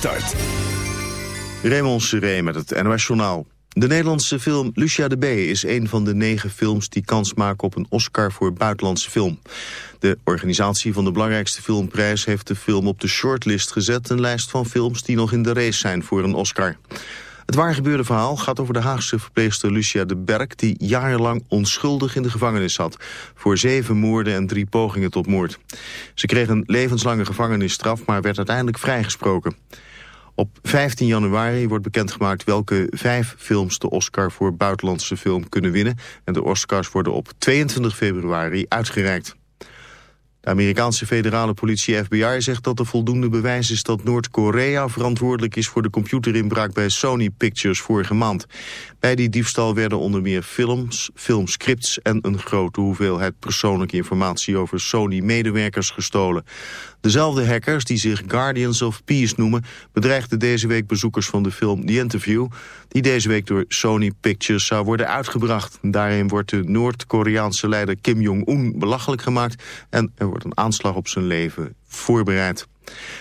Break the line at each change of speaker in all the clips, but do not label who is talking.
Start. Raymond Seré met het NOS Journaal. De Nederlandse film Lucia de B is een van de negen films die kans maken op een Oscar voor buitenlandse film. De organisatie van de belangrijkste filmprijs heeft de film op de shortlist gezet, een lijst van films die nog in de race zijn voor een Oscar. Het waargebeurde verhaal gaat over de Haagse verpleegster Lucia de Berg... die jarenlang onschuldig in de gevangenis zat... voor zeven moorden en drie pogingen tot moord. Ze kreeg een levenslange gevangenisstraf... maar werd uiteindelijk vrijgesproken. Op 15 januari wordt bekendgemaakt welke vijf films de Oscar voor buitenlandse film kunnen winnen. En de Oscars worden op 22 februari uitgereikt. De Amerikaanse federale politie FBI zegt dat er voldoende bewijs is dat Noord-Korea verantwoordelijk is voor de computerinbraak bij Sony Pictures vorige maand. Bij die diefstal werden onder meer films, filmscripts en een grote hoeveelheid persoonlijke informatie over Sony-medewerkers gestolen. Dezelfde hackers, die zich Guardians of Peace noemen, bedreigden deze week bezoekers van de film The Interview, die deze week door Sony Pictures zou worden uitgebracht. Daarin wordt de Noord-Koreaanse leider Kim Jong-un belachelijk gemaakt en er wordt een aanslag op zijn leven voorbereid.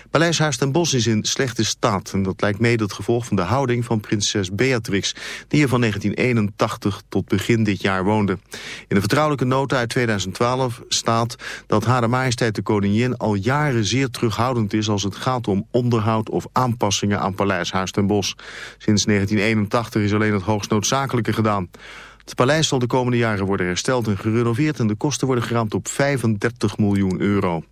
Paleis Huis ten Bosch is in slechte staat en dat lijkt mede het gevolg van de houding van prinses Beatrix, die er van 1981 tot begin dit jaar woonde. In een vertrouwelijke nota uit 2012 staat dat Hare Majesteit de Koningin al jaren zeer terughoudend is als het gaat om onderhoud of aanpassingen aan Paleis Huis ten Bosch. Sinds 1981 is alleen het hoogst noodzakelijke gedaan. Het paleis zal de komende jaren worden hersteld en gerenoveerd... en de kosten worden geraamd op 35 miljoen euro.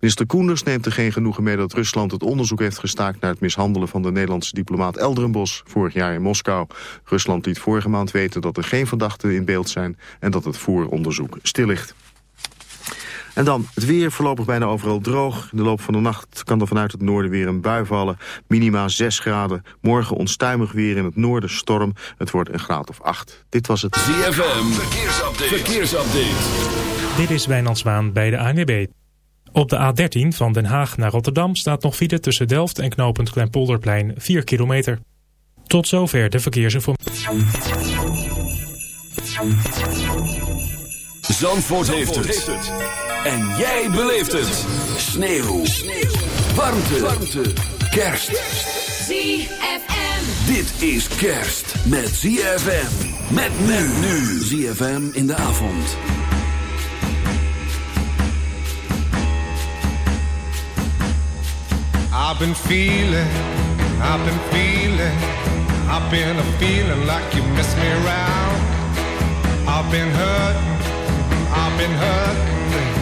Minister Koenders neemt er geen genoegen mee dat Rusland het onderzoek heeft gestaakt... naar het mishandelen van de Nederlandse diplomaat Elderenbos vorig jaar in Moskou. Rusland liet vorige maand weten dat er geen verdachten in beeld zijn... en dat het vooronderzoek stil ligt. En dan het weer, voorlopig bijna overal droog. In de loop van de nacht kan er vanuit het noorden weer een bui vallen. Minima 6 graden. Morgen onstuimig weer in het noorden storm. Het wordt een graad of 8. Dit was het
ZFM. Verkeersupdate. Verkeersupdate.
Dit is Wijnand bij de ANWB. Op de A13 van Den Haag naar Rotterdam staat nog file tussen Delft en knooppunt Kleinpolderplein 4 kilometer. Tot zover de verkeersinformatie.
Zandvoort, heeft, het. En jij beleeft het. Sneeuw. Sneeuw. Warmte. Warmte. Kerst.
ZFM.
Dit is kerst met ZFM. Met men nu. ZFM in de avond.
I've been feeling, I've been feeling, I've been a feeling like you miss me around. I've been hurting, I've been hurting,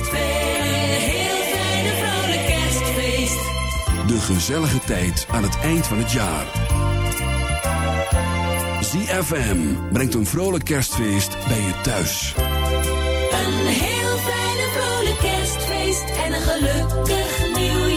Een Heel fijne vrolijke kerstfeest.
De gezellige tijd aan het eind van het jaar. ZFM brengt een vrolijk kerstfeest bij je thuis.
Een heel fijne vrolijke vrolijk kerstfeest en een gelukkig nieuwjaar.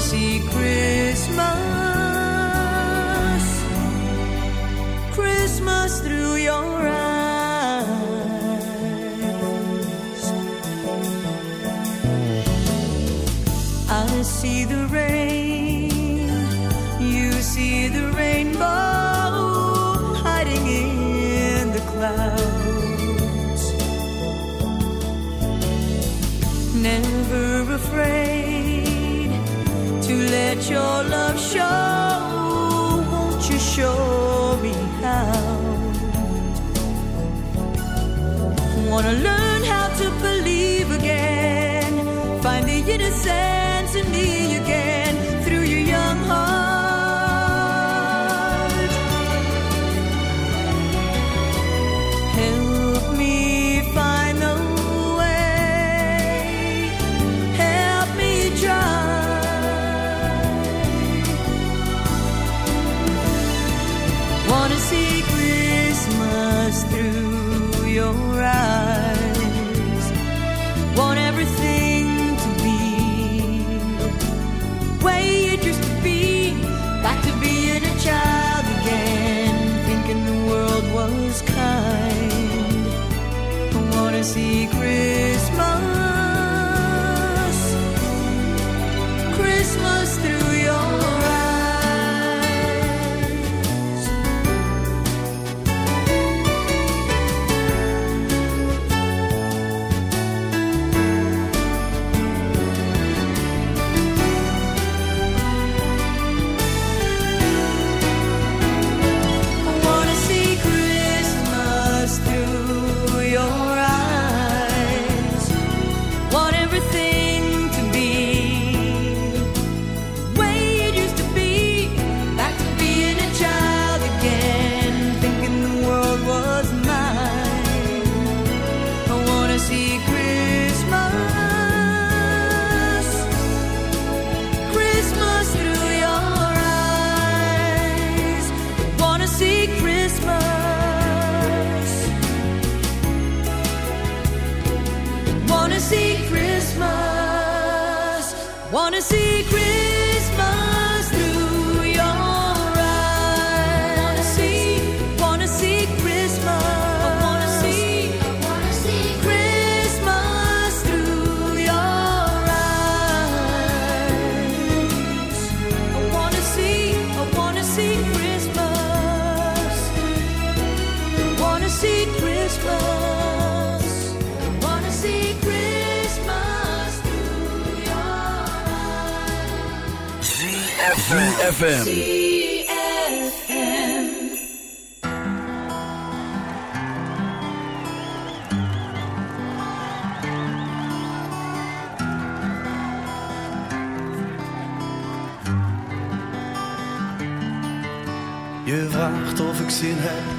See Christmas, your love show. Won't you show me how? Wanna learn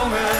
동안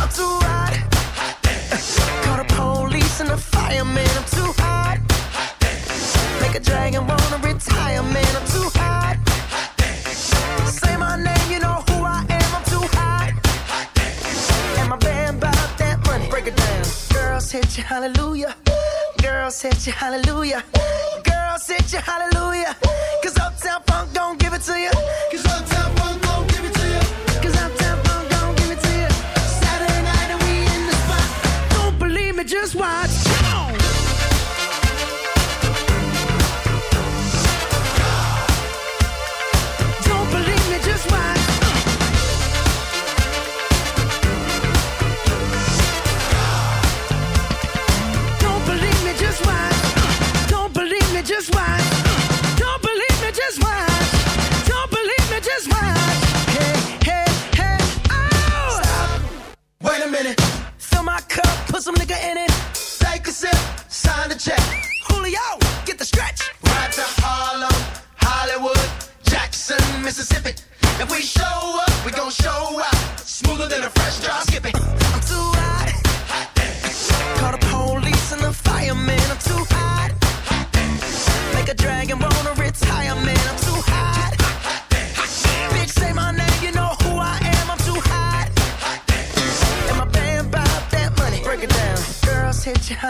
I'm too hot. Call the police and the fireman. I'm too hot. Make a dragon wanna retire, man. I'm too hot. Say my name, you know who I am. I'm too hot. And my band that money. Break it down. Girls hit you, hallelujah. Girls hit you, hallelujah.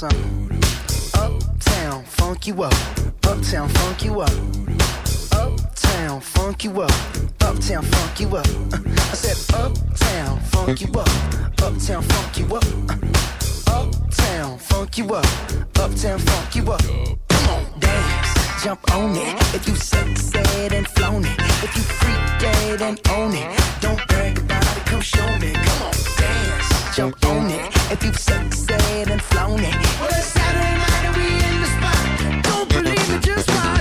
Uptown, funk you up. Uptown, funk you up. Uptown, funk you up. Uptown, funk you up. I said, Uptown, funk you up. Uptown, funk you up. Uptown, funk you up. Uptown, funk you up. Come on, dance, jump on it. If you succeed and flown it. If you freak dead and own it. Don't brag about it, come show me. Come on, dance, jump on it. If you succeed and flown it. Well, it's Saturday night and we in the spot. Don't believe it, just watch.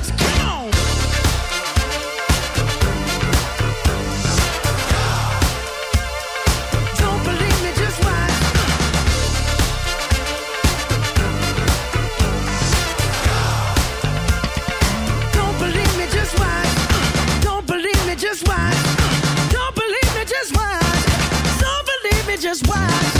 Just watch.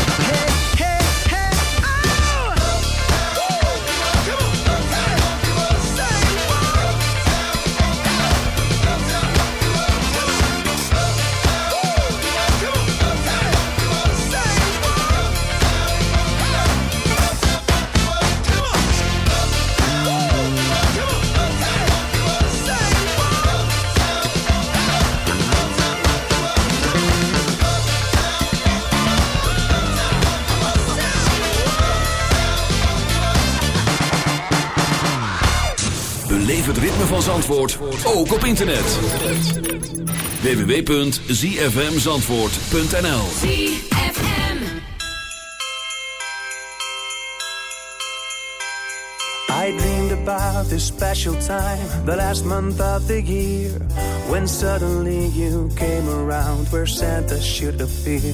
Zandvoort, ook op internet. www.zfmzandvoort.nl
ZFM.
I dreamed about this special time, the last month of the year, when suddenly you came around where Santa should appear.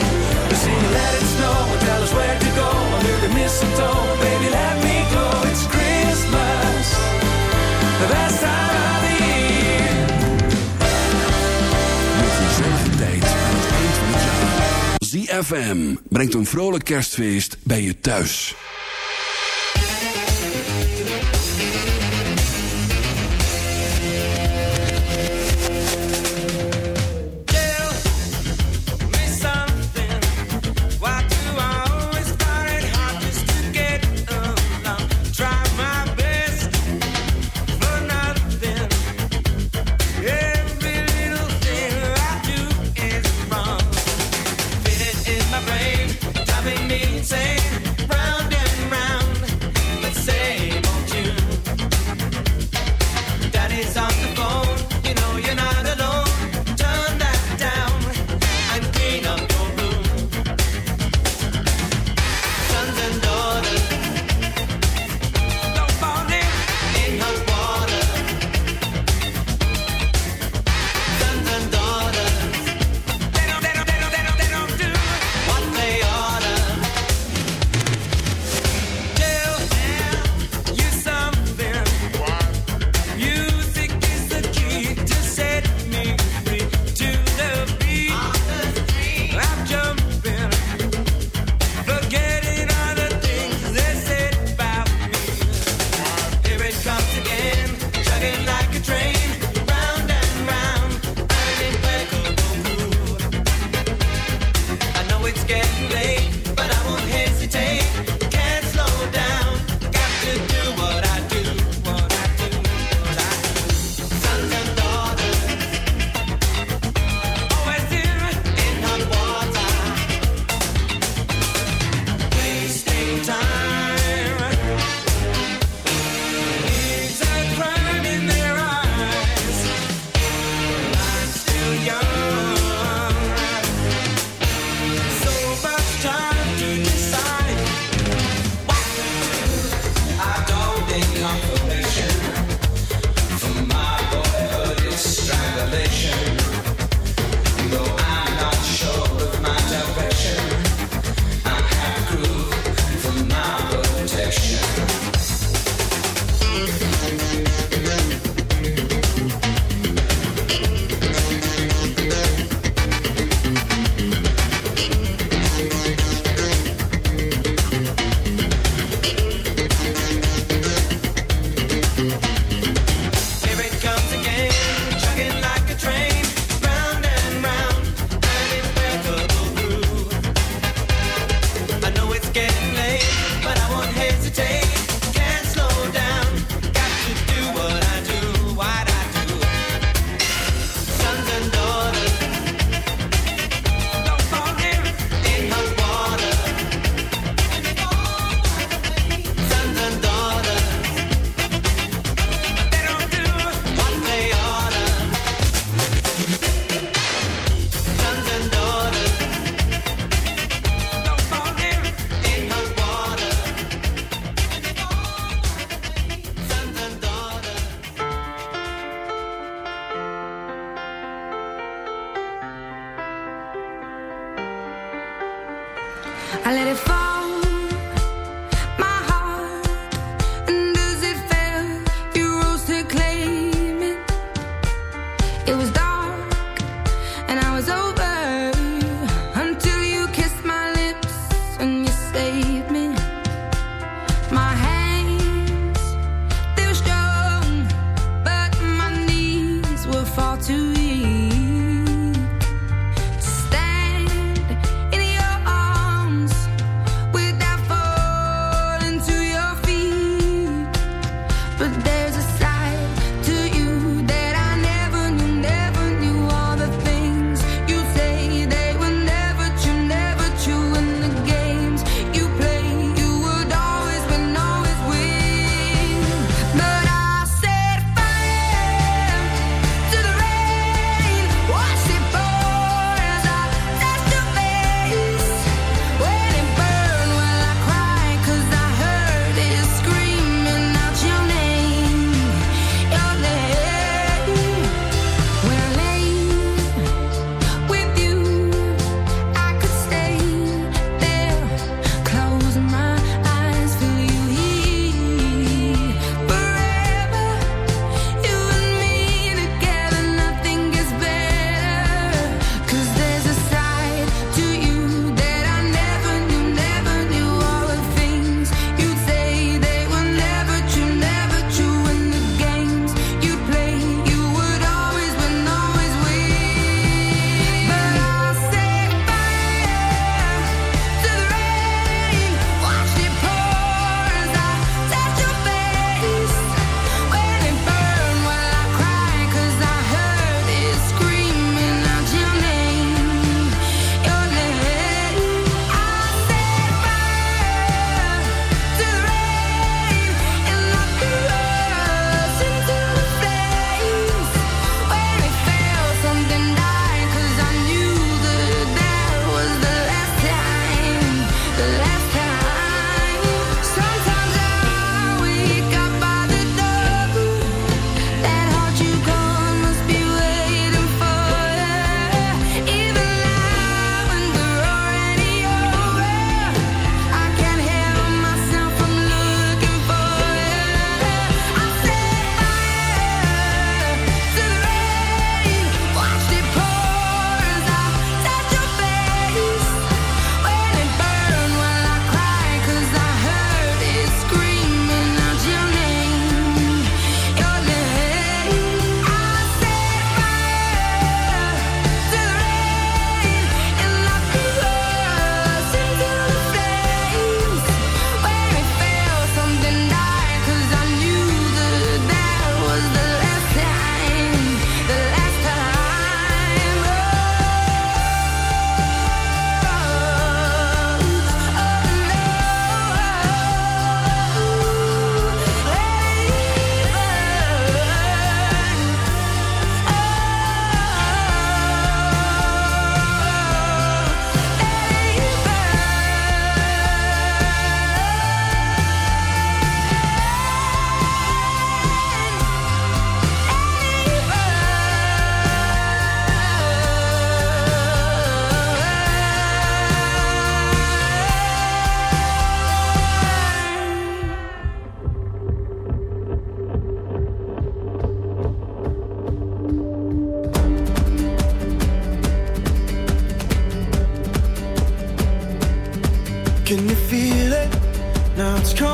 Snow, and tell us where to go under the mistletoe. Baby, let me go. It's Christmas, the best time of the year.
Een gezellige tijd aan het eind van het jaar. ZFM brengt een vrolijk kerstfeest bij je thuis.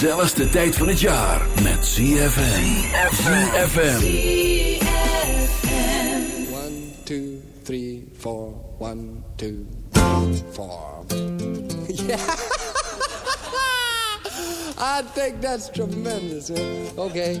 gezelligste tijd van het jaar met ZFM. ZFM.
One, two, three, four. One, two, four. yeah. I think that's tremendous. huh? Okay.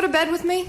Go to bed with me?